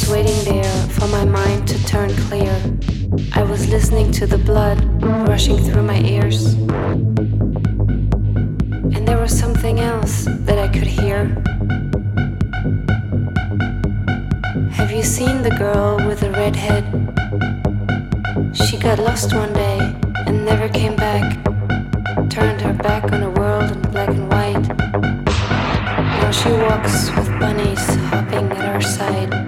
was waiting there for my mind to turn clear. I was listening to the blood rushing through my ears. And there was something else that I could hear. Have you seen the girl with the red head? She got lost one day and never came back. Turned her back on the world in black and white. Now she walks with bunnies hopping at her side.